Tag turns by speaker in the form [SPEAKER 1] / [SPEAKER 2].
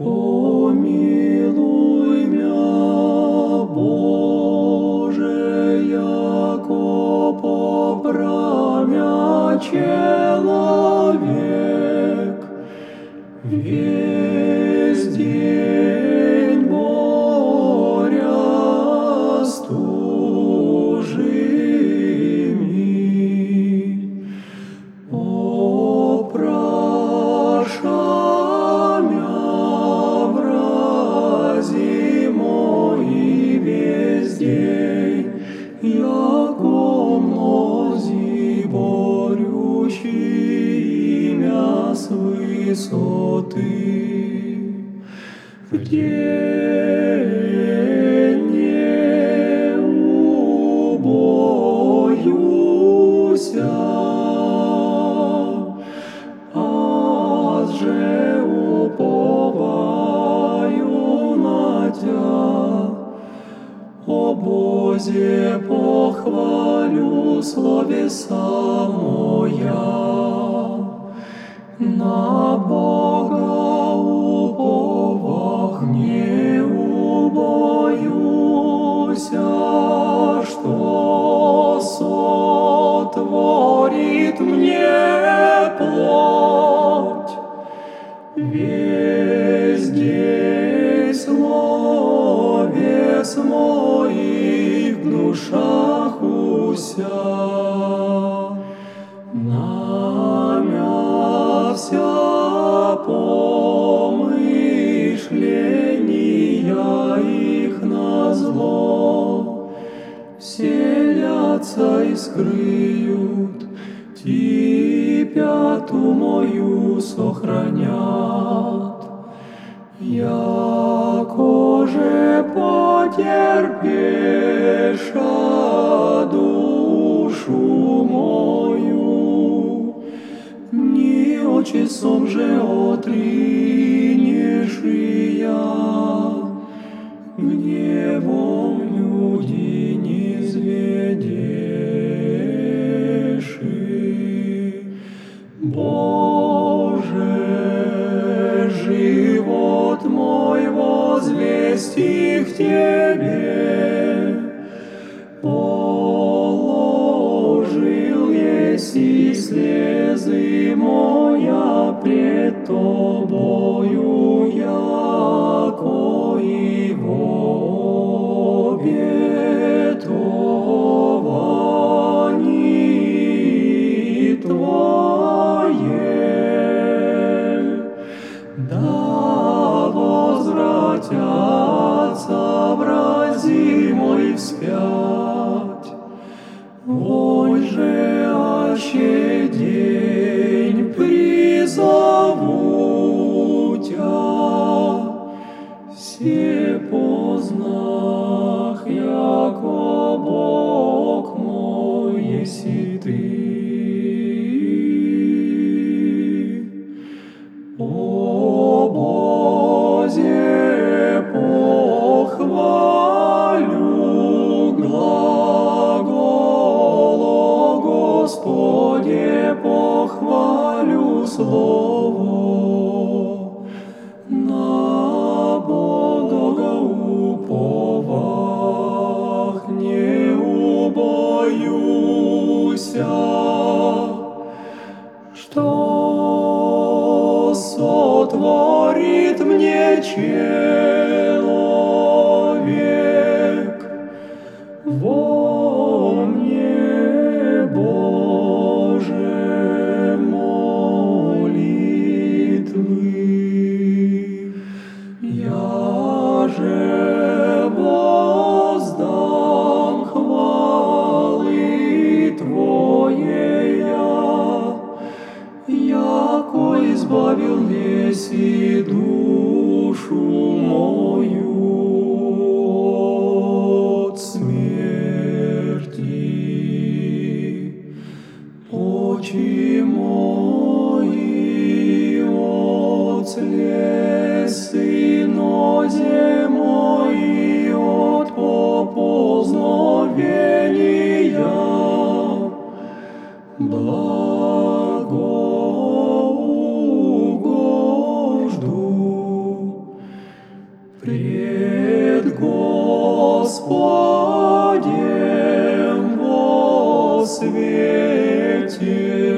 [SPEAKER 1] Помилуй мя, Боже, яко попрамя человек, весь высоты. День не убоюся, аз же уповаю на Тя. О Бозе, похвалю словеса Весь день словес моих в душах уся. Вся помышления их на вселятся и скрыют, типяту мою сохранят. Яко же потерпеша душу мою, ни очисом же отринешь я, гневом Тебе, положил еси слезы моя похвалю слово. На Бога уповах не убоюся, что сотворит мне человек еси душу мою от смерти. Очи мои от слез Spiritus.